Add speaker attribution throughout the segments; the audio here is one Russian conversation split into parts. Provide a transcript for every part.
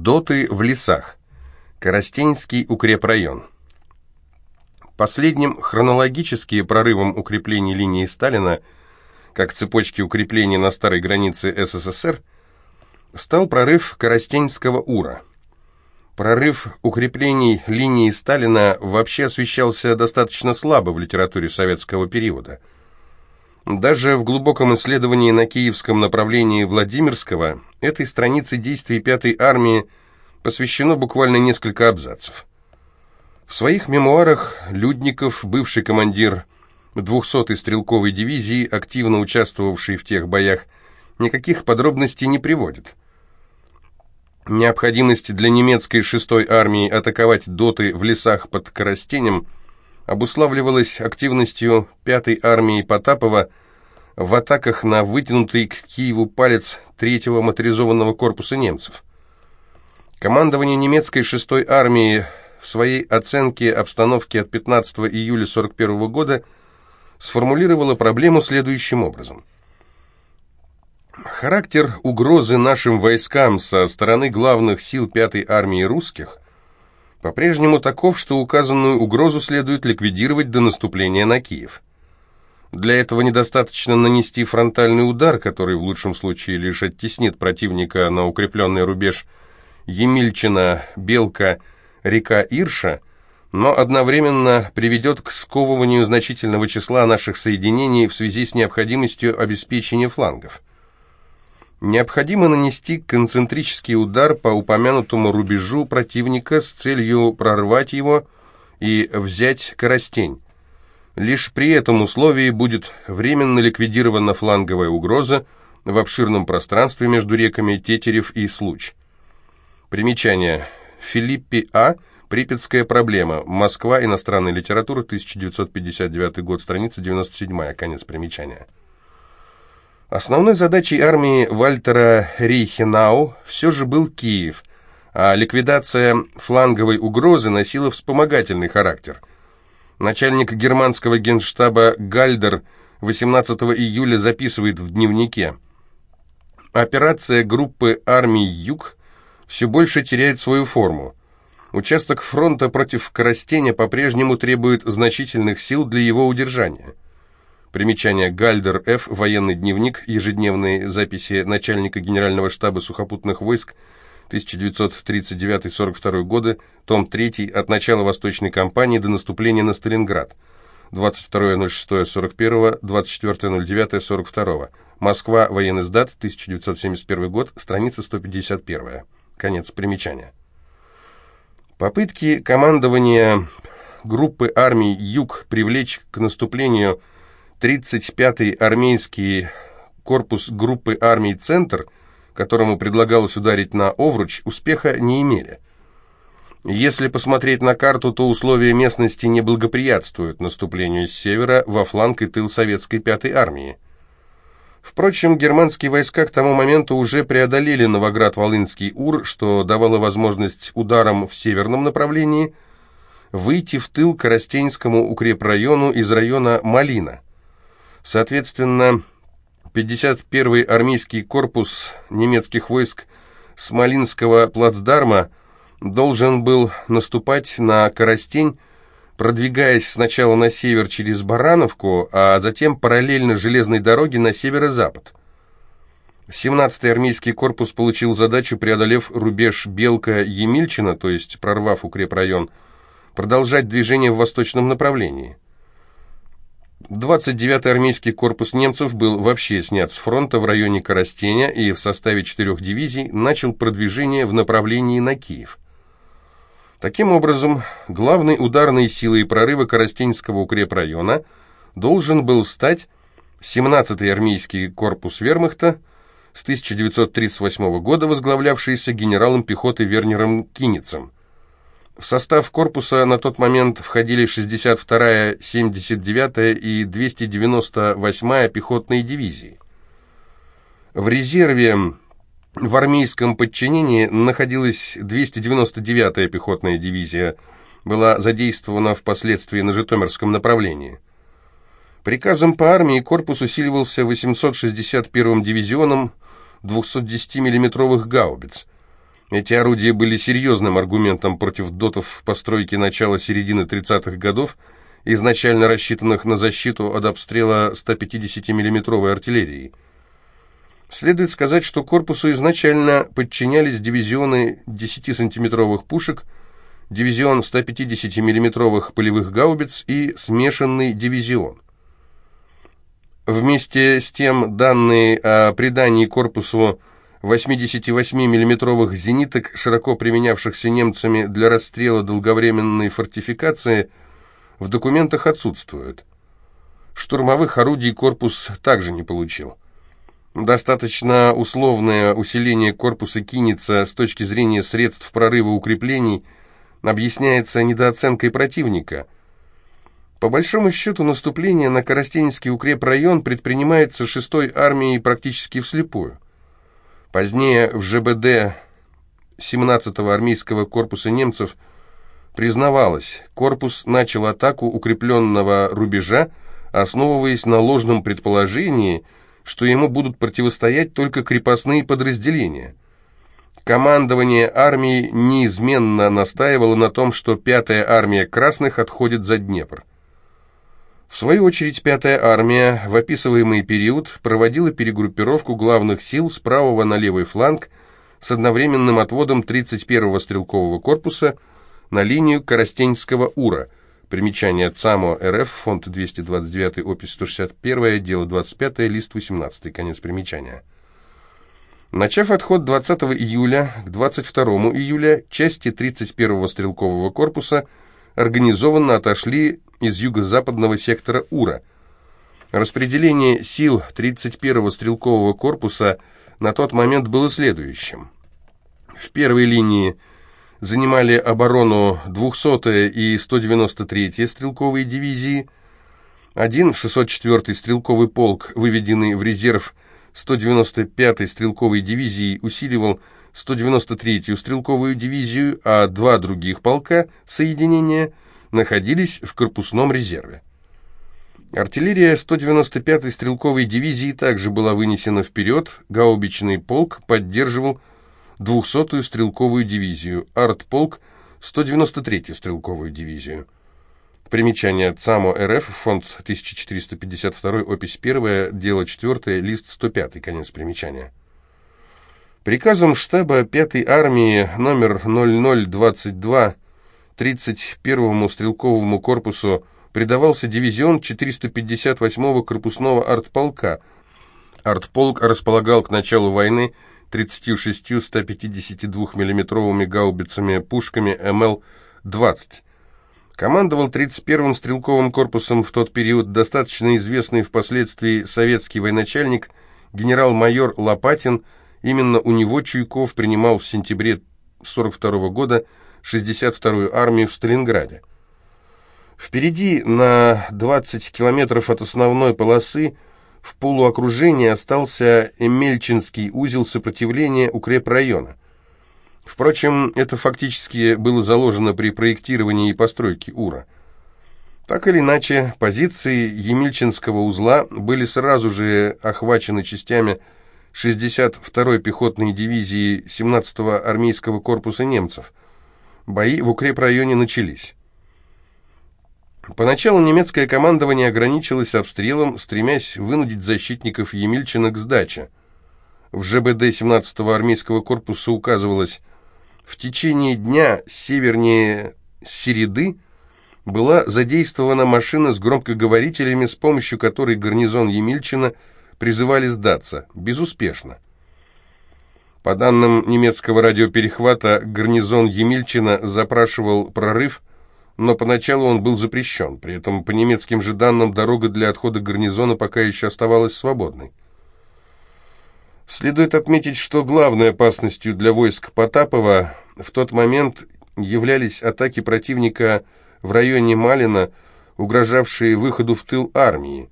Speaker 1: Доты в лесах. Коростенский укрепрайон. Последним хронологически прорывом укреплений линии Сталина, как цепочки укреплений на старой границе СССР, стал прорыв Коростенского Ура. Прорыв укреплений линии Сталина вообще освещался достаточно слабо в литературе советского периода – даже в глубоком исследовании на киевском направлении Владимирского этой странице действий Пятой армии посвящено буквально несколько абзацев. В своих мемуарах Людников, бывший командир 200-й стрелковой дивизии, активно участвовавший в тех боях, никаких подробностей не приводит. Необходимость для немецкой 6-й армии атаковать доты в лесах под Коростенем – обуславливалась активностью 5-й армии Потапова в атаках на вытянутый к Киеву палец 3-го моторизованного корпуса немцев. Командование немецкой 6-й армии в своей оценке обстановки от 15 июля 1941 года сформулировало проблему следующим образом. Характер угрозы нашим войскам со стороны главных сил 5-й армии русских – по-прежнему таков, что указанную угрозу следует ликвидировать до наступления на Киев. Для этого недостаточно нанести фронтальный удар, который в лучшем случае лишь оттеснит противника на укрепленный рубеж Емельчина, Белка, река Ирша, но одновременно приведет к сковыванию значительного числа наших соединений в связи с необходимостью обеспечения флангов. Необходимо нанести концентрический удар по упомянутому рубежу противника с целью прорвать его и взять Коростень. Лишь при этом условии будет временно ликвидирована фланговая угроза в обширном пространстве между реками Тетерев и Случ. Примечание. Филиппи А. Припятская проблема. Москва. Иностранная литература. 1959 год. Страница 97. Конец примечания. Основной задачей армии Вальтера Рейхенау все же был Киев, а ликвидация фланговой угрозы носила вспомогательный характер. Начальник германского генштаба Гальдер 18 июля записывает в дневнике «Операция группы армий «Юг» все больше теряет свою форму. Участок фронта против Коростеня по-прежнему требует значительных сил для его удержания». Примечание Гальдер Ф. Военный дневник. Ежедневные записи начальника Генерального штаба сухопутных войск 1939-42 годы. Том 3. От начала Восточной кампании до наступления на Сталинград. 22.06.41, 24.09.42. Москва. Военный сдат. 1971 год. Страница 151. Конец примечания. Попытки командования группы армий «Юг» привлечь к наступлению 35-й армейский корпус группы армий «Центр», которому предлагалось ударить на Овруч, успеха не имели. Если посмотреть на карту, то условия местности не благоприятствуют наступлению с севера во фланг и тыл советской 5-й армии. Впрочем, германские войска к тому моменту уже преодолели Новоград-Волынский Ур, что давало возможность ударам в северном направлении выйти в тыл Коростенскому укрепрайону из района Малина. Соответственно, 51-й армейский корпус немецких войск Смолинского плацдарма должен был наступать на Коростень, продвигаясь сначала на север через Барановку, а затем параллельно железной дороге на северо-запад. 17-й армейский корпус получил задачу, преодолев рубеж Белка-Емельчина, то есть прорвав укрепрайон, продолжать движение в восточном направлении. 29-й армейский корпус немцев был вообще снят с фронта в районе Коростеня и в составе четырех дивизий начал продвижение в направлении на Киев. Таким образом, главной ударной силой прорыва Коростенского укрепрайона должен был стать 17-й армейский корпус вермахта, с 1938 года возглавлявшийся генералом пехоты Вернером Киницем – в состав корпуса на тот момент входили 62-я, 79-я и 298-я пехотные дивизии. В резерве в армейском подчинении находилась 299-я пехотная дивизия, была задействована впоследствии на Житомирском направлении. Приказом по армии корпус усиливался 861-м дивизионом 210 миллиметровых гаубиц – Эти орудия были серьезным аргументом против дотов постройки начала-середины 30-х годов, изначально рассчитанных на защиту от обстрела 150 миллиметровой артиллерии. Следует сказать, что корпусу изначально подчинялись дивизионы 10-сантиметровых пушек, дивизион 150 миллиметровых полевых гаубиц и смешанный дивизион. Вместе с тем данные о придании корпусу 88 миллиметровых зениток, широко применявшихся немцами для расстрела долговременной фортификации, в документах отсутствуют. Штурмовых орудий корпус также не получил. Достаточно условное усиление корпуса Киница с точки зрения средств прорыва укреплений объясняется недооценкой противника. По большому счету наступление на Коростенский укрепрайон предпринимается 6-й армией практически вслепую. Позднее в ЖБД 17-го армейского корпуса немцев признавалось, корпус начал атаку укрепленного рубежа, основываясь на ложном предположении – что ему будут противостоять только крепостные подразделения. Командование армии неизменно настаивало на том, что пятая армия красных отходит за Днепр. В свою очередь, пятая армия в описываемый период проводила перегруппировку главных сил с правого на левый фланг с одновременным отводом 31-го стрелкового корпуса на линию Коростенского Ура – Примечание ЦАМО РФ, фонд 229, опись 161, дело 25, лист 18, конец примечания. Начав отход 20 июля к 22 июля, части 31-го стрелкового корпуса организованно отошли из юго-западного сектора Ура. Распределение сил 31-го стрелкового корпуса на тот момент было следующим. В первой линии занимали оборону 200-я и 193-я стрелковые дивизии. Один 604-й стрелковый полк, выведенный в резерв 195-й стрелковой дивизии, усиливал 193-ю стрелковую дивизию, а два других полка соединения находились в корпусном резерве. Артиллерия 195-й стрелковой дивизии также была вынесена вперед, гаубичный полк поддерживал 200-ю стрелковую дивизию, артполк 193-ю стрелковую дивизию. Примечание ЦАМО РФ, фонд 1452, опись 1, дело 4, лист 105, конец примечания. Приказом штаба 5-й армии номер 0022 31-му стрелковому корпусу придавался дивизион 458-го корпусного артполка. Артполк располагал к началу войны 36 152 миллиметровыми гаубицами пушками МЛ-20. Командовал 31-м стрелковым корпусом в тот период достаточно известный впоследствии советский военачальник генерал-майор Лопатин. Именно у него Чуйков принимал в сентябре 42 -го года 62-ю армию в Сталинграде. Впереди на 20 километров от основной полосы в полуокружении остался Эмельчинский узел сопротивления укрепрайона. Впрочем, это фактически было заложено при проектировании и постройке УРА. Так или иначе, позиции Емельчинского узла были сразу же охвачены частями 62-й пехотной дивизии 17-го армейского корпуса немцев. Бои в укрепрайоне начались. Поначалу немецкое командование ограничилось обстрелом, стремясь вынудить защитников Емельчина к сдаче. В ЖБД 17-го армейского корпуса указывалось, в течение дня севернее Середы была задействована машина с громкоговорителями, с помощью которой гарнизон Емельчина призывали сдаться, безуспешно. По данным немецкого радиоперехвата, гарнизон Емельчина запрашивал прорыв но поначалу он был запрещен. При этом, по немецким же данным, дорога для отхода гарнизона пока еще оставалась свободной. Следует отметить, что главной опасностью для войск Потапова в тот момент являлись атаки противника в районе Малина, угрожавшие выходу в тыл армии.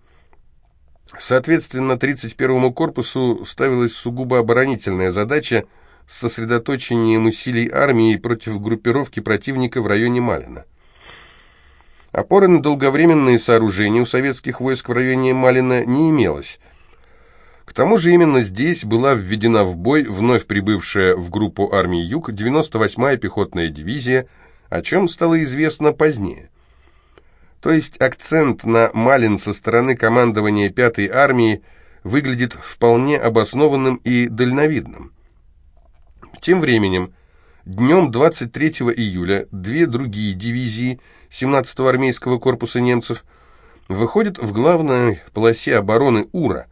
Speaker 1: Соответственно, 31-му корпусу ставилась сугубо оборонительная задача с сосредоточением усилий армии против группировки противника в районе Малина. Опоры на долговременные сооружения у советских войск в районе Малина не имелось. К тому же именно здесь была введена в бой вновь прибывшая в группу армии Юг 98-я пехотная дивизия, о чем стало известно позднее. То есть акцент на Малин со стороны командования 5-й армии выглядит вполне обоснованным и дальновидным. Тем временем, днем 23 июля две другие дивизии 17-го армейского корпуса немцев выходят в главной полосе обороны Ура.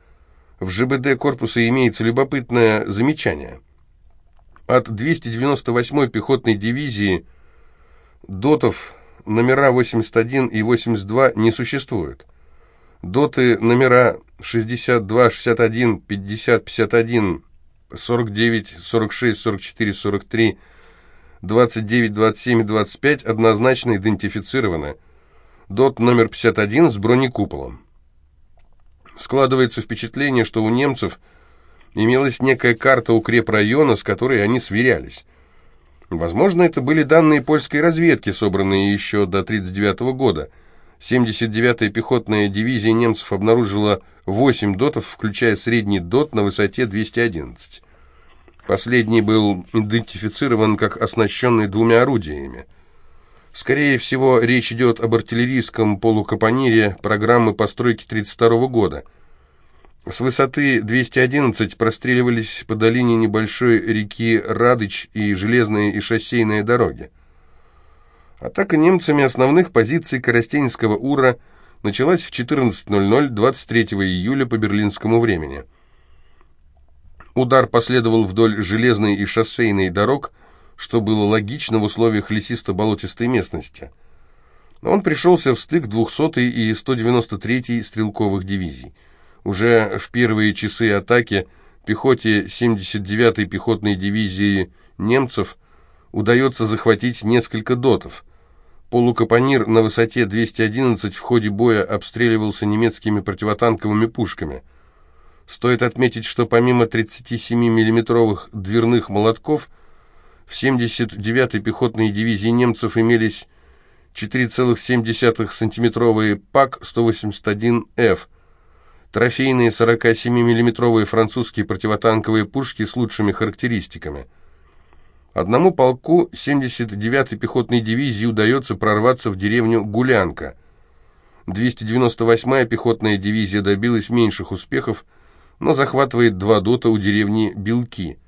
Speaker 1: В ЖБД корпуса имеется любопытное замечание. От 298-й пехотной дивизии дотов номера 81 и 82 не существует. Доты номера 62, 61, 50, 51, 49, 46, 44, 43, 29, 27 и 25 однозначно идентифицированы. Дот номер 51 с бронекуполом. Складывается впечатление, что у немцев имелась некая карта укрепрайона, с которой они сверялись. Возможно, это были данные польской разведки, собранные еще до 1939 года. 79-я пехотная дивизия немцев обнаружила 8 дотов, включая средний дот на высоте 211. Последний был идентифицирован как оснащенный двумя орудиями. Скорее всего, речь идет об артиллерийском полукапонире программы постройки 1932 года – с высоты 211 простреливались по долине небольшой реки Радыч и железные и шоссейные дороги. Атака немцами основных позиций Коростенского Ура началась в 14.00 23 июля по берлинскому времени. Удар последовал вдоль железной и шоссейной дорог, что было логично в условиях лесисто-болотистой местности. Он пришелся в стык 200-й и 193-й стрелковых дивизий. Уже в первые часы атаки пехоте 79-й пехотной дивизии немцев удается захватить несколько дотов. Полукапонир на высоте 211 в ходе боя обстреливался немецкими противотанковыми пушками. Стоит отметить, что помимо 37 миллиметровых дверных молотков, в 79-й пехотной дивизии немцев имелись 4,7 сантиметровые ПАК-181Ф, трофейные 47 миллиметровые французские противотанковые пушки с лучшими характеристиками. Одному полку 79-й пехотной дивизии удается прорваться в деревню Гулянка. 298-я пехотная дивизия добилась меньших успехов, но захватывает два дота у деревни Белки.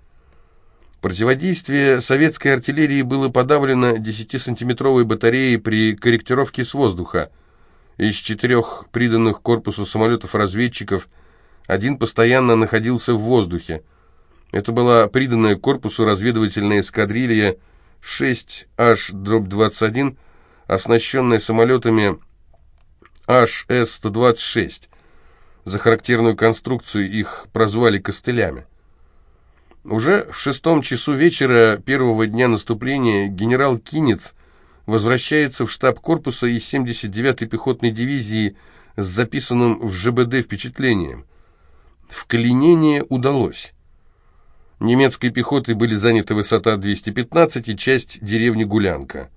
Speaker 1: Противодействие советской артиллерии было подавлено 10-сантиметровой батареей при корректировке с воздуха – из четырех приданных корпусу самолетов-разведчиков один постоянно находился в воздухе. Это была приданная корпусу разведывательная эскадрилья 6H-21, оснащенная самолетами HS-126. За характерную конструкцию их прозвали «костылями». Уже в шестом часу вечера первого дня наступления генерал Кинец возвращается в штаб корпуса из 79-й пехотной дивизии с записанным в ЖБД впечатлением. Вклинение удалось. Немецкой пехотой были заняты высота 215 и часть деревни Гулянка.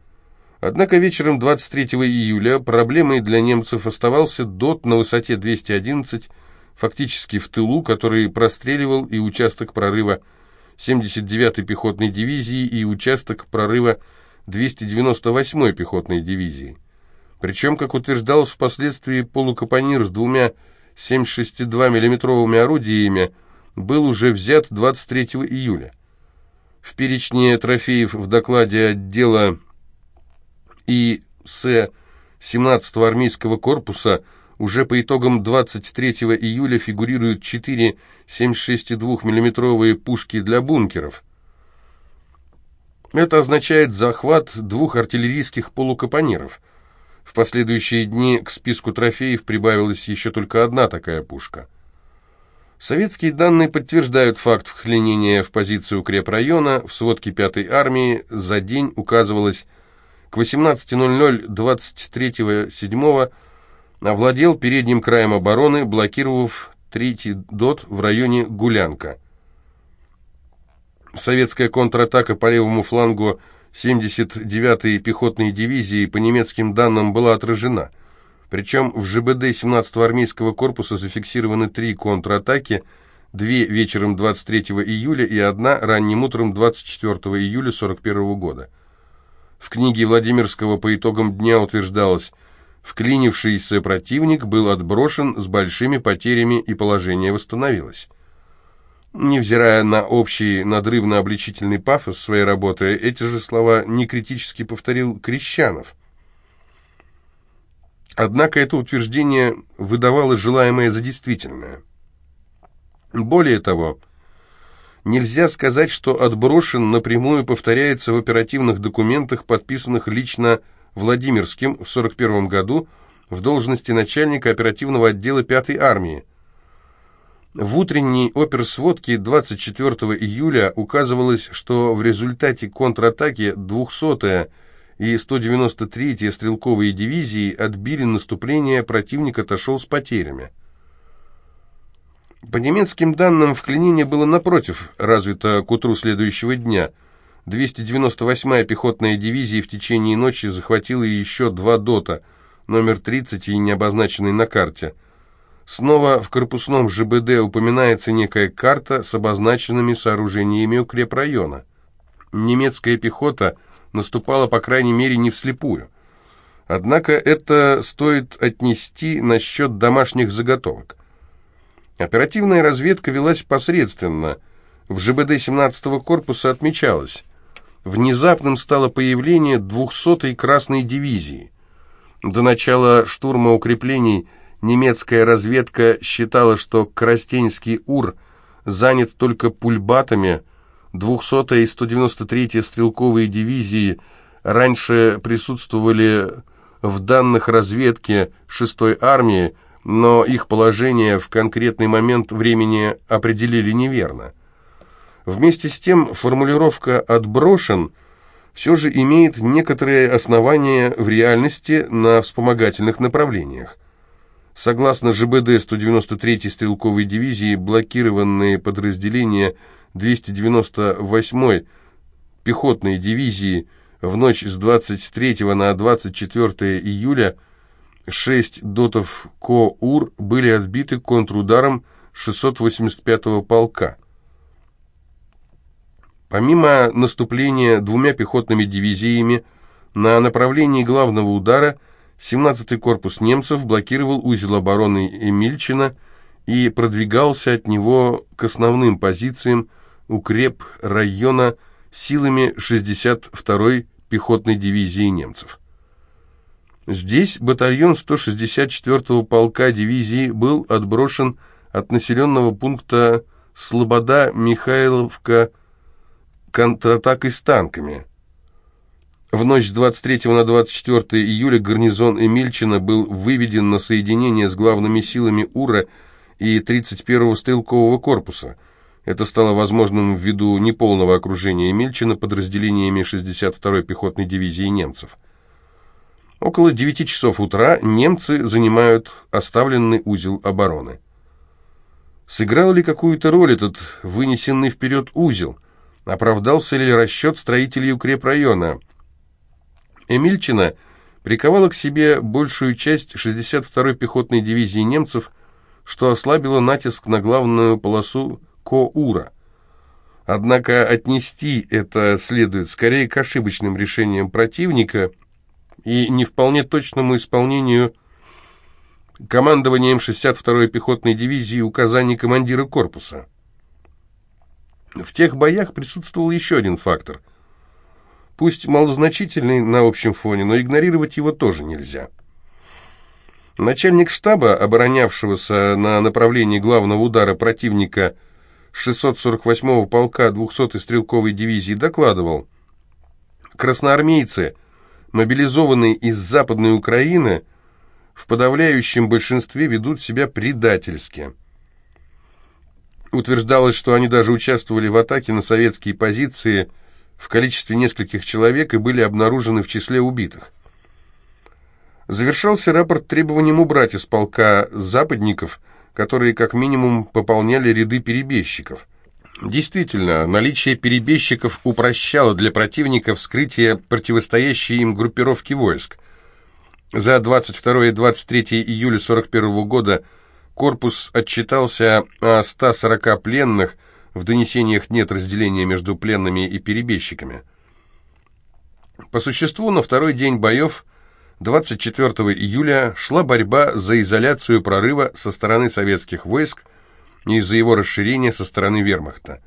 Speaker 1: Однако вечером 23 июля проблемой для немцев оставался ДОТ на высоте 211, фактически в тылу, который простреливал и участок прорыва 79-й пехотной дивизии, и участок прорыва 298-й пехотной дивизии. Причем, как утверждалось впоследствии, полукапонир с двумя 7,62 миллиметровыми орудиями был уже взят 23 июля. В перечне трофеев в докладе отдела ИС 17-го армейского корпуса уже по итогам 23 июля фигурируют 4 7,62 миллиметровые пушки для бункеров – это означает захват двух артиллерийских полукапониров. В последующие дни к списку трофеев прибавилась еще только одна такая пушка. Советские данные подтверждают факт вхленения в позицию укрепрайона. В сводке 5-й армии за день указывалось к 18.00 23.07 овладел передним краем обороны, блокировав третий ДОТ в районе Гулянка. Советская контратака по левому флангу 79-й пехотной дивизии по немецким данным была отражена. Причем в ЖБД 17-го армейского корпуса зафиксированы три контратаки, две вечером 23 июля и одна ранним утром 24 июля 41 года. В книге Владимирского по итогам дня утверждалось, вклинившийся противник был отброшен с большими потерями и положение восстановилось. Невзирая на общий надрывно-обличительный пафос своей работы, эти же слова некритически повторил Крещанов. Однако это утверждение выдавало желаемое за действительное. Более того, нельзя сказать, что отброшен напрямую повторяется в оперативных документах, подписанных лично Владимирским в 1941 году в должности начальника оперативного отдела 5-й армии. В утренней оперсводке 24 июля указывалось, что в результате контратаки 200-я и 193-я стрелковые дивизии отбили наступление, противник отошел с потерями. По немецким данным, вклинение было напротив, развито к утру следующего дня. 298-я пехотная дивизия в течение ночи захватила еще два ДОТа, номер 30 и не обозначенный на карте – Снова в корпусном ЖБД упоминается некая карта с обозначенными сооружениями укрепрайона. Немецкая пехота наступала, по крайней мере, не вслепую. Однако это стоит отнести на счет домашних заготовок. Оперативная разведка велась посредственно. В ЖБД 17-го корпуса отмечалось. Внезапным стало появление 200-й Красной дивизии. До начала штурма укреплений – Немецкая разведка считала, что Коростенский УР занят только пульбатами, 200-я и 193-я стрелковые дивизии раньше присутствовали в данных разведки 6-й армии, но их положение в конкретный момент времени определили неверно. Вместе с тем формулировка «отброшен» все же имеет некоторые основания в реальности на вспомогательных направлениях. Согласно ЖБД 193-й стрелковой дивизии, блокированные подразделения 298-й пехотной дивизии в ночь с 23 на 24 июля 6 дотов КОУР были отбиты контрударом 685-го полка. Помимо наступления двумя пехотными дивизиями на направлении главного удара – 17-й корпус немцев блокировал узел обороны Эмильчина и продвигался от него к основным позициям укреп района силами 62-й пехотной дивизии немцев. Здесь батальон 164-го полка дивизии был отброшен от населенного пункта Слобода-Михайловка контратакой с танками – в ночь с 23 на 24 июля гарнизон Эмильчина был выведен на соединение с главными силами УРА и 31-го стрелкового корпуса. Это стало возможным ввиду неполного окружения Эмильчина подразделениями 62-й пехотной дивизии немцев. Около 9 часов утра немцы занимают оставленный узел обороны. Сыграл ли какую-то роль этот вынесенный вперед узел? Оправдался ли расчет строителей укрепрайона? Эмильчина приковала к себе большую часть 62-й пехотной дивизии немцев, что ослабило натиск на главную полосу Коура. Однако отнести это следует скорее к ошибочным решениям противника и не вполне точному исполнению командованием 62-й пехотной дивизии указаний командира корпуса. В тех боях присутствовал еще один фактор – пусть малозначительный на общем фоне, но игнорировать его тоже нельзя. Начальник штаба, оборонявшегося на направлении главного удара противника 648-го полка 200-й стрелковой дивизии, докладывал, красноармейцы, мобилизованные из Западной Украины, в подавляющем большинстве ведут себя предательски. Утверждалось, что они даже участвовали в атаке на советские позиции – в количестве нескольких человек и были обнаружены в числе убитых. Завершался рапорт требованием убрать из полка западников, которые как минимум пополняли ряды перебежчиков. Действительно, наличие перебежчиков упрощало для противника вскрытие противостоящей им группировки войск. За 22 и 23 июля 41 года корпус отчитался о 140 пленных, в донесениях нет разделения между пленными и перебежчиками. По существу, на второй день боев, 24 июля, шла борьба за изоляцию прорыва со стороны советских войск и за его расширение со стороны вермахта.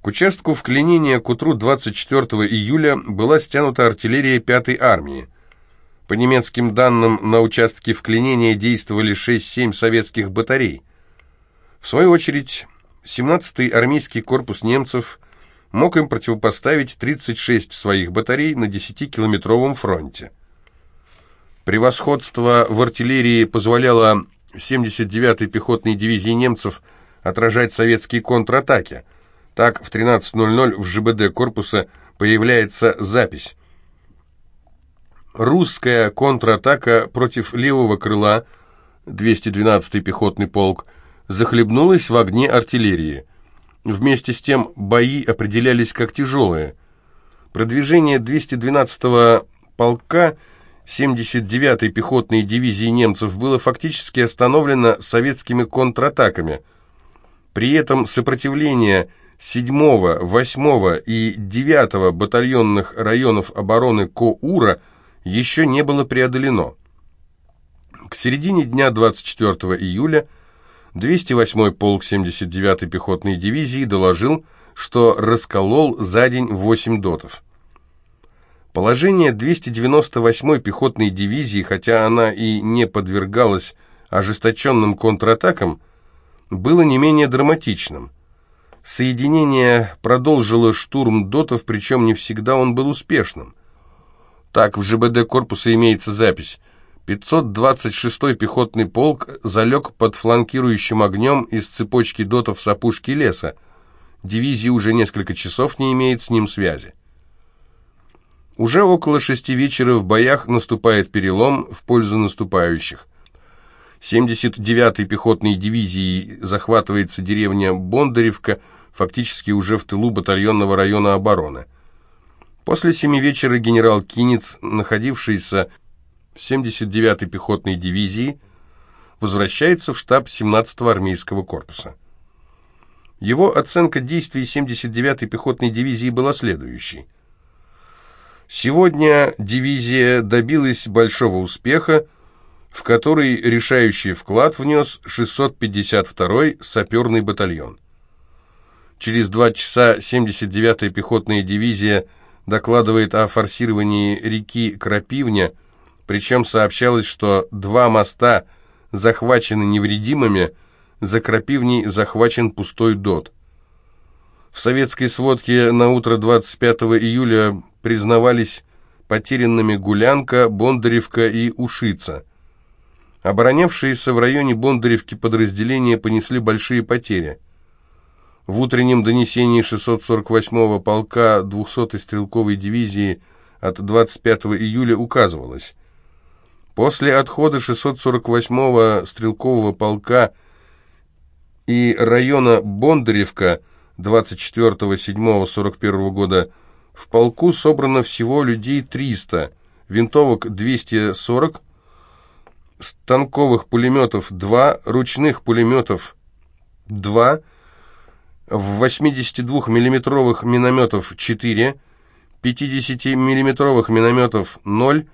Speaker 1: К участку вклинения к утру 24 июля была стянута артиллерия 5-й армии. По немецким данным, на участке вклинения действовали 6-7 советских батарей. В свою очередь, 17-й армейский корпус немцев мог им противопоставить 36 своих батарей на 10-километровом фронте. Превосходство в артиллерии позволяло 79-й пехотной дивизии немцев отражать советские контратаки. Так, в 13.00 в ЖБД корпуса появляется запись. Русская контратака против левого крыла, 212-й пехотный полк, захлебнулась в огне артиллерии. Вместе с тем бои определялись как тяжелые. Продвижение 212-го полка 79-й пехотной дивизии немцев было фактически остановлено советскими контратаками. При этом сопротивление 7-го, 8-го и 9-го батальонных районов обороны Коура – еще не было преодолено. К середине дня 24 июля 208-й полк 79-й пехотной дивизии доложил, что расколол за день 8 дотов. Положение 298-й пехотной дивизии, хотя она и не подвергалась ожесточенным контратакам, было не менее драматичным. Соединение продолжило штурм дотов, причем не всегда он был успешным. Так, в ЖБД корпуса имеется запись. 526-й пехотный полк залег под фланкирующим огнем из цепочки дотов с опушки леса. Дивизия уже несколько часов не имеет с ним связи. Уже около шести вечера в боях наступает перелом в пользу наступающих. 79-й пехотной дивизией захватывается деревня Бондаревка, фактически уже в тылу батальонного района обороны. После семи вечера генерал Кинец, находившийся 79-й пехотной дивизии, возвращается в штаб 17-го армейского корпуса. Его оценка действий 79-й пехотной дивизии была следующей. Сегодня дивизия добилась большого успеха, в который решающий вклад внес 652-й саперный батальон. Через два часа 79-я пехотная дивизия – докладывает о форсировании реки Крапивня, причем сообщалось, что два моста захвачены невредимыми, за Крапивней захвачен пустой дот. В советской сводке на утро 25 июля признавались потерянными Гулянка, Бондаревка и Ушица. Оборонявшиеся в районе Бондаревки подразделения понесли большие потери – в утреннем донесении 648-го полка 200-й стрелковой дивизии от 25 июля указывалось, после отхода 648-го стрелкового полка и района Бондаревка 24-7-41 года в полку собрано всего людей 300, винтовок 240, станковых пулеметов 2, ручных пулеметов 2, в 82-мм минометов 4, 50-мм минометов 0,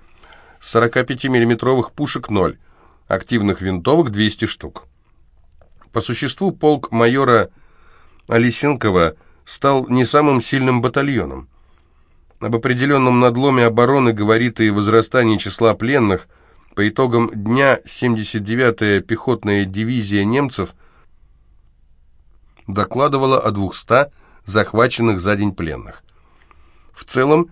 Speaker 1: 45-мм пушек 0, активных винтовок 200 штук. По существу полк майора Алисенкова стал не самым сильным батальоном. Об определенном надломе обороны говорит и возрастание числа пленных. По итогам дня 79-я пехотная дивизия немцев – докладывала о 200 захваченных за день пленных. В целом,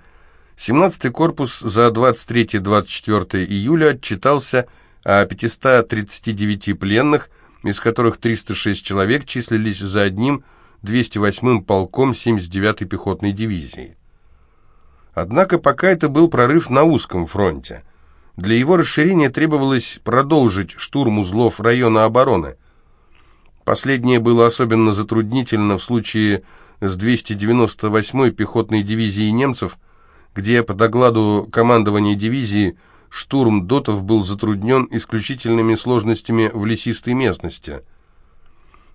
Speaker 1: 17-й корпус за 23-24 июля отчитался о 539 пленных, из которых 306 человек числились за одним 208-м полком 79-й пехотной дивизии. Однако пока это был прорыв на узком фронте. Для его расширения требовалось продолжить штурм узлов района обороны – Последнее было особенно затруднительно в случае с 298-й пехотной дивизией немцев, где по докладу командования дивизии штурм дотов был затруднен исключительными сложностями в лесистой местности.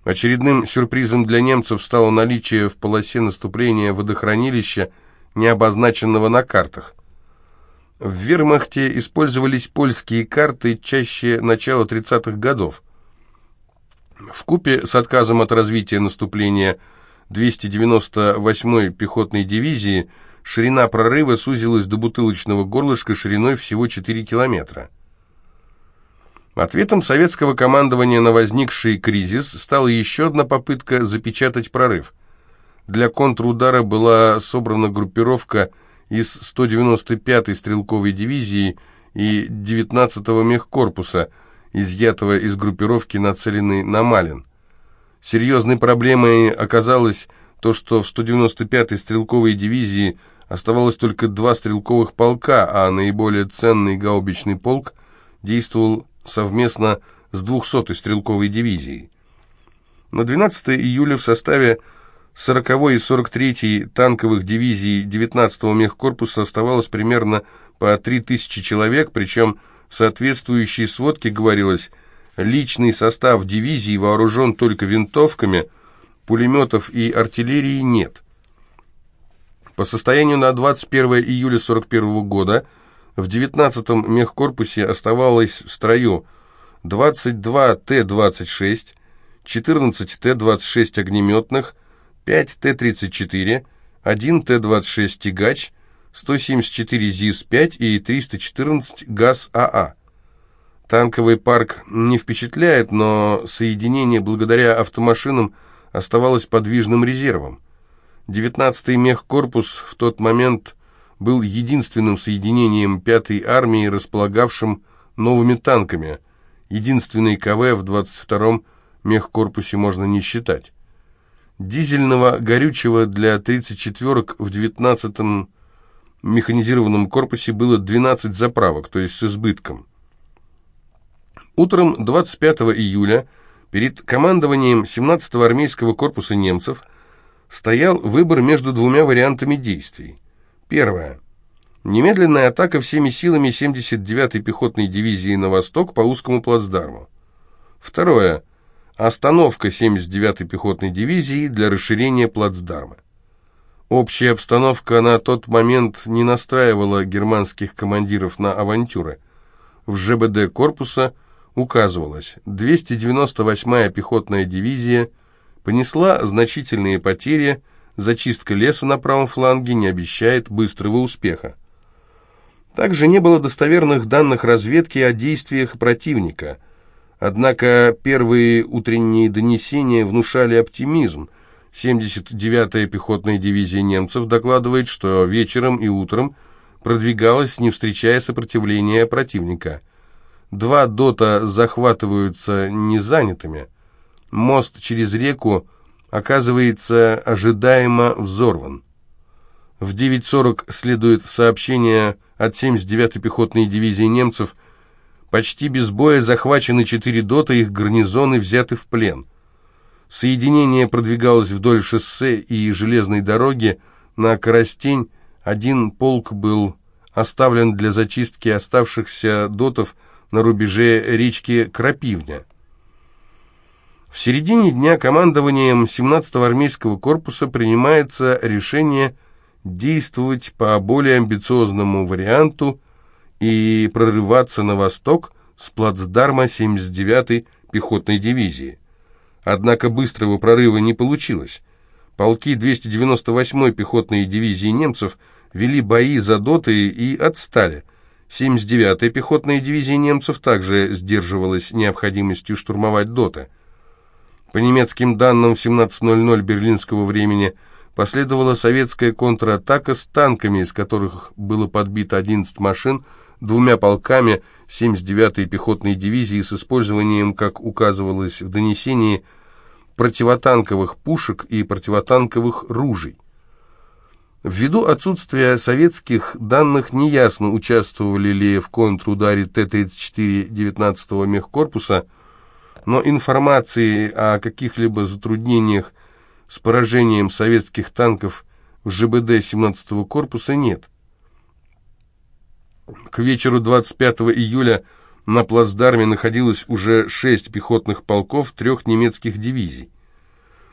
Speaker 1: Очередным сюрпризом для немцев стало наличие в полосе наступления водохранилища, не обозначенного на картах. В вермахте использовались польские карты чаще начала 30-х годов. В купе с отказом от развития наступления 298-й пехотной дивизии ширина прорыва сузилась до бутылочного горлышка шириной всего 4 километра. Ответом советского командования на возникший кризис стала еще одна попытка запечатать прорыв. Для контрудара была собрана группировка из 195-й стрелковой дивизии и 19-го мехкорпуса, изъятого из группировки, нацеленной на Малин. Серьезной проблемой оказалось то, что в 195-й стрелковой дивизии оставалось только два стрелковых полка, а наиболее ценный гаубичный полк действовал совместно с 200-й стрелковой дивизией. На 12 июля в составе 40-й и 43-й танковых дивизий 19-го мехкорпуса оставалось примерно по 3000 человек, причем в соответствующей сводке говорилось, личный состав дивизии вооружен только винтовками, пулеметов и артиллерии нет. По состоянию на 21 июля 41 года в 19-м мехкорпусе оставалось в строю 22 Т-26, 14 Т-26 огнеметных, 5 Т-34, 1 Т-26 «Тягач», 174 ЗИС-5 и 314 ГАЗ-АА. Танковый парк не впечатляет, но соединение благодаря автомашинам оставалось подвижным резервом. 19-й мехкорпус в тот момент был единственным соединением 5-й армии, располагавшим новыми танками. Единственный КВ в 22-м мехкорпусе можно не считать. Дизельного горючего для 34-ок в 19-м механизированном корпусе было 12 заправок, то есть с избытком. Утром 25 июля перед командованием 17-го армейского корпуса немцев стоял выбор между двумя вариантами действий. Первое. Немедленная атака всеми силами 79-й пехотной дивизии на восток по узкому плацдарму. Второе. Остановка 79-й пехотной дивизии для расширения плацдарма. Общая обстановка на тот момент не настраивала германских командиров на авантюры. В ЖБД корпуса указывалось, 298-я пехотная дивизия понесла значительные потери, зачистка леса на правом фланге не обещает быстрого успеха. Также не было достоверных данных разведки о действиях противника. Однако первые утренние донесения внушали оптимизм. 79-я пехотная дивизия немцев докладывает, что вечером и утром продвигалась, не встречая сопротивления противника. Два дота захватываются незанятыми. Мост через реку оказывается ожидаемо взорван. В 9.40 следует сообщение от 79-й пехотной дивизии немцев. Почти без боя захвачены четыре дота, их гарнизоны взяты в плен. Соединение продвигалось вдоль шоссе и железной дороги. На Коростень один полк был оставлен для зачистки оставшихся дотов на рубеже речки Крапивня. В середине дня командованием 17-го армейского корпуса принимается решение действовать по более амбициозному варианту и прорываться на восток с плацдарма 79-й пехотной дивизии. Однако быстрого прорыва не получилось. Полки 298-й пехотной дивизии немцев вели бои за доты и отстали. 79-я пехотная дивизия немцев также сдерживалась необходимостью штурмовать доты. По немецким данным, в 17.00 берлинского времени последовала советская контратака с танками, из которых было подбито 11 машин, двумя полками 79-й пехотной дивизии с использованием, как указывалось в донесении, противотанковых пушек и противотанковых ружей. Ввиду отсутствия советских данных неясно, участвовали ли в контрударе Т-34 19-го мехкорпуса но информации о каких-либо затруднениях с поражением советских танков в ЖБД 17-го корпуса нет. К вечеру 25 июля на плацдарме находилось уже шесть пехотных полков трех немецких дивизий.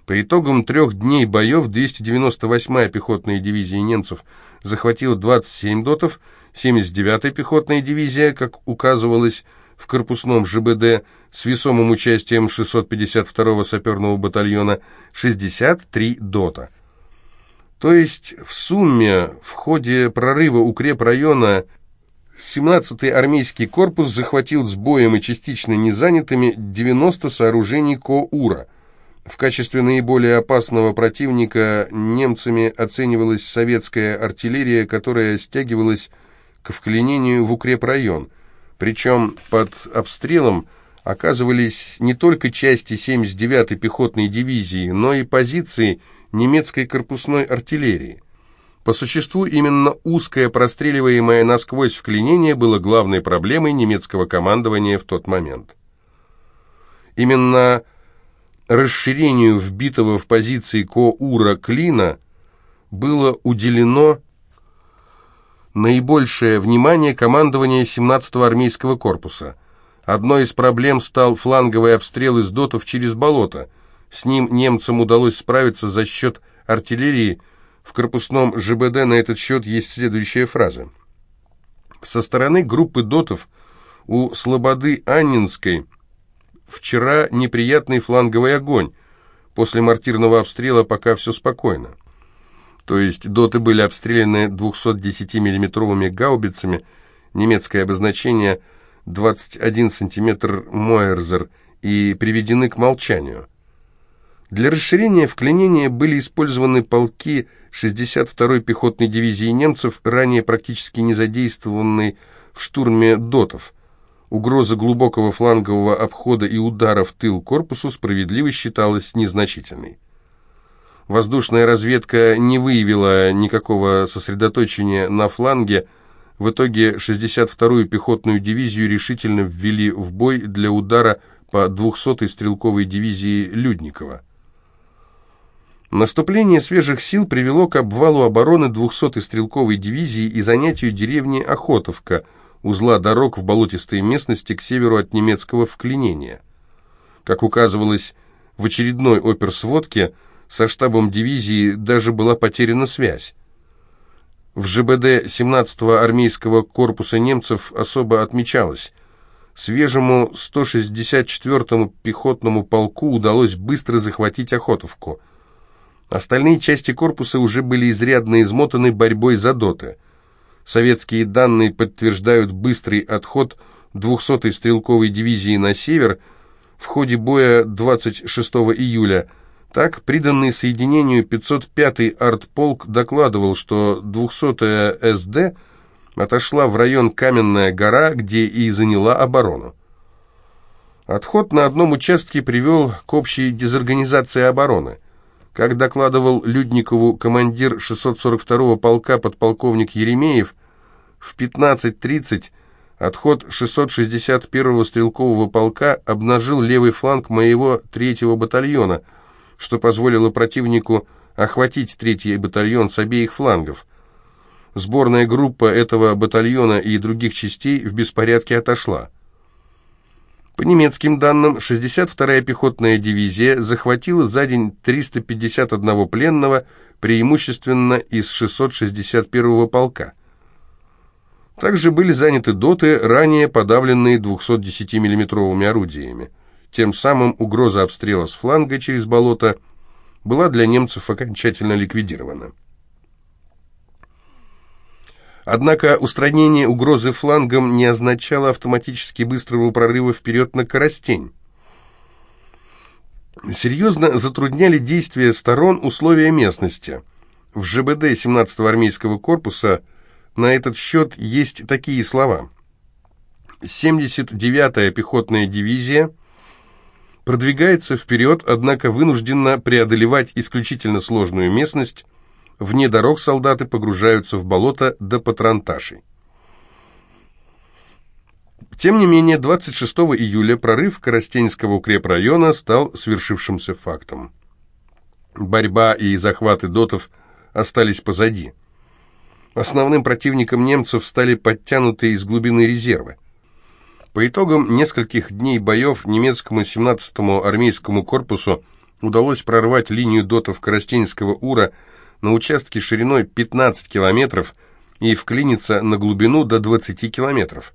Speaker 1: По итогам трех дней боев 298-я пехотная дивизия немцев захватила 27 дотов, 79-я пехотная дивизия, как указывалось в корпусном ЖБД, с весомым участием 652-го саперного батальона, 63 дота. То есть в сумме в ходе прорыва укрепрайона 17-й армейский корпус захватил с боем и частично незанятыми 90 сооружений КОУРа. В качестве наиболее опасного противника немцами оценивалась советская артиллерия, которая стягивалась к вклинению в укрепрайон. Причем под обстрелом оказывались не только части 79-й пехотной дивизии, но и позиции немецкой корпусной артиллерии. По существу, именно узкое, простреливаемое насквозь вклинение было главной проблемой немецкого командования в тот момент. Именно расширению вбитого в позиции Коура клина было уделено наибольшее внимание командования 17-го армейского корпуса. Одной из проблем стал фланговый обстрел из дотов через болото. С ним немцам удалось справиться за счет артиллерии, в корпусном ЖБД на этот счет есть следующая фраза. Со стороны группы дотов у Слободы Аннинской вчера неприятный фланговый огонь. После мортирного обстрела пока все спокойно. То есть доты были обстреляны 210 миллиметровыми гаубицами, немецкое обозначение 21 см Мойерзер, и приведены к молчанию. Для расширения вклинения были использованы полки 62-й пехотной дивизии немцев, ранее практически не задействованной в штурме дотов. Угроза глубокого флангового обхода и удара в тыл корпусу справедливо считалась незначительной. Воздушная разведка не выявила никакого сосредоточения на фланге, в итоге 62-ю пехотную дивизию решительно ввели в бой для удара по 200-й стрелковой дивизии Людникова. Наступление свежих сил привело к обвалу обороны 200-й стрелковой дивизии и занятию деревни Охотовка, узла дорог в болотистой местности к северу от немецкого вклинения. Как указывалось в очередной оперсводке, со штабом дивизии даже была потеряна связь. В ЖБД 17-го армейского корпуса немцев особо отмечалось. Свежему 164-му пехотному полку удалось быстро захватить Охотовку – Остальные части корпуса уже были изрядно измотаны борьбой за доты. Советские данные подтверждают быстрый отход 200-й стрелковой дивизии на север в ходе боя 26 июля. Так, приданный соединению 505-й артполк докладывал, что 200-я СД отошла в район Каменная гора, где и заняла оборону. Отход на одном участке привел к общей дезорганизации обороны – как докладывал Людникову командир 642-го полка подполковник Еремеев, в 15.30 отход 661-го стрелкового полка обнажил левый фланг моего 3-го батальона, что позволило противнику охватить 3-й батальон с обеих флангов. Сборная группа этого батальона и других частей в беспорядке отошла. По немецким данным, 62-я пехотная дивизия захватила за день 351 пленного, преимущественно из 661-го полка. Также были заняты доты, ранее подавленные 210 миллиметровыми орудиями. Тем самым угроза обстрела с фланга через болото была для немцев окончательно ликвидирована. Однако устранение угрозы флангом не означало автоматически быстрого прорыва вперед на Коростень. Серьезно затрудняли действия сторон условия местности. В ЖБД 17-го армейского корпуса на этот счет есть такие слова. 79-я пехотная дивизия продвигается вперед, однако вынуждена преодолевать исключительно сложную местность, Вне дорог солдаты погружаются в болото до патронташей. Тем не менее, 26 июля прорыв Коростенского укрепрайона стал свершившимся фактом. Борьба и захваты дотов остались позади. Основным противником немцев стали подтянутые из глубины резервы. По итогам нескольких дней боев немецкому 17-му армейскому корпусу удалось прорвать линию дотов Коростенского Ура на участке шириной 15 километров и вклиниться на глубину до 20 километров.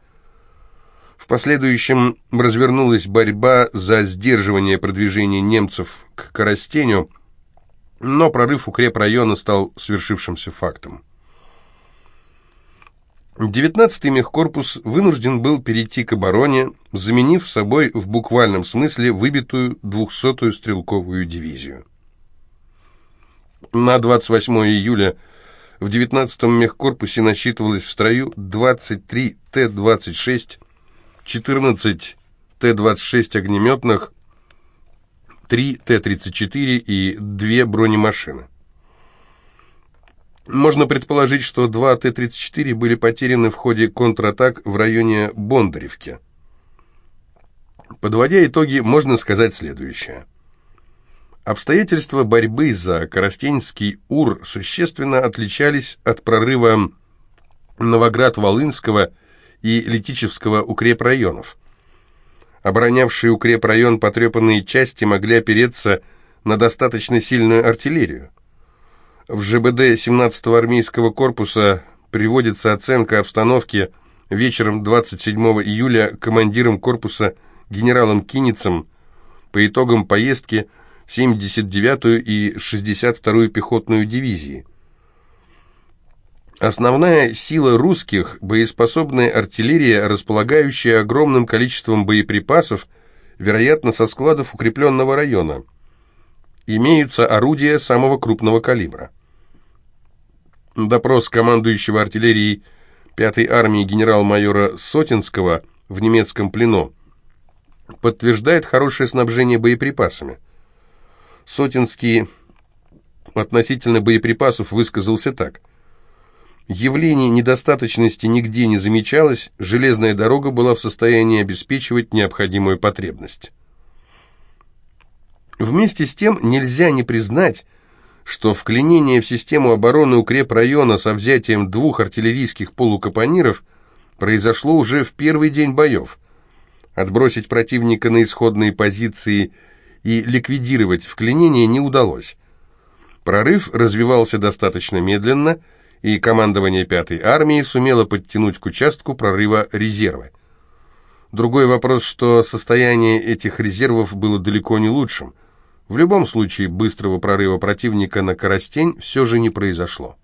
Speaker 1: В последующем развернулась борьба за сдерживание продвижения немцев к Коростеню, но прорыв укрепрайона стал свершившимся фактом. 19-й мехкорпус вынужден был перейти к обороне, заменив собой в буквальном смысле выбитую 200-ю стрелковую дивизию. На 28 июля в 19-м мехкорпусе насчитывалось в строю 23 Т-26, 14 Т-26 огнеметных, 3 Т-34 и 2 бронемашины. Можно предположить, что два Т-34 были потеряны в ходе контратак в районе Бондаревки. Подводя итоги, можно сказать следующее. Обстоятельства борьбы за Коростенский УР существенно отличались от прорыва Новоград-Волынского и Летичевского укрепрайонов. Оборонявшие укрепрайон потрепанные части могли опереться на достаточно сильную артиллерию. В ЖБД 17-го армейского корпуса приводится оценка обстановки вечером 27 июля командиром корпуса генералом Киницем по итогам поездки 79-ю и 62-ю пехотную дивизии. Основная сила русских – боеспособная артиллерия, располагающая огромным количеством боеприпасов, вероятно, со складов укрепленного района. Имеются орудия самого крупного калибра. Допрос командующего артиллерией 5-й армии генерал-майора Сотинского в немецком плену подтверждает хорошее снабжение боеприпасами. Сотинский относительно боеприпасов высказался так. Явлений недостаточности нигде не замечалось, железная дорога была в состоянии обеспечивать необходимую потребность. Вместе с тем нельзя не признать, что вклинение в систему обороны укрепрайона со взятием двух артиллерийских полукапониров произошло уже в первый день боев. Отбросить противника на исходные позиции и ликвидировать вклинение не удалось. Прорыв развивался достаточно медленно, и командование 5-й армии сумело подтянуть к участку прорыва резервы. Другой вопрос, что состояние этих резервов было далеко не лучшим – в любом случае, быстрого прорыва противника на Коростень все же не произошло.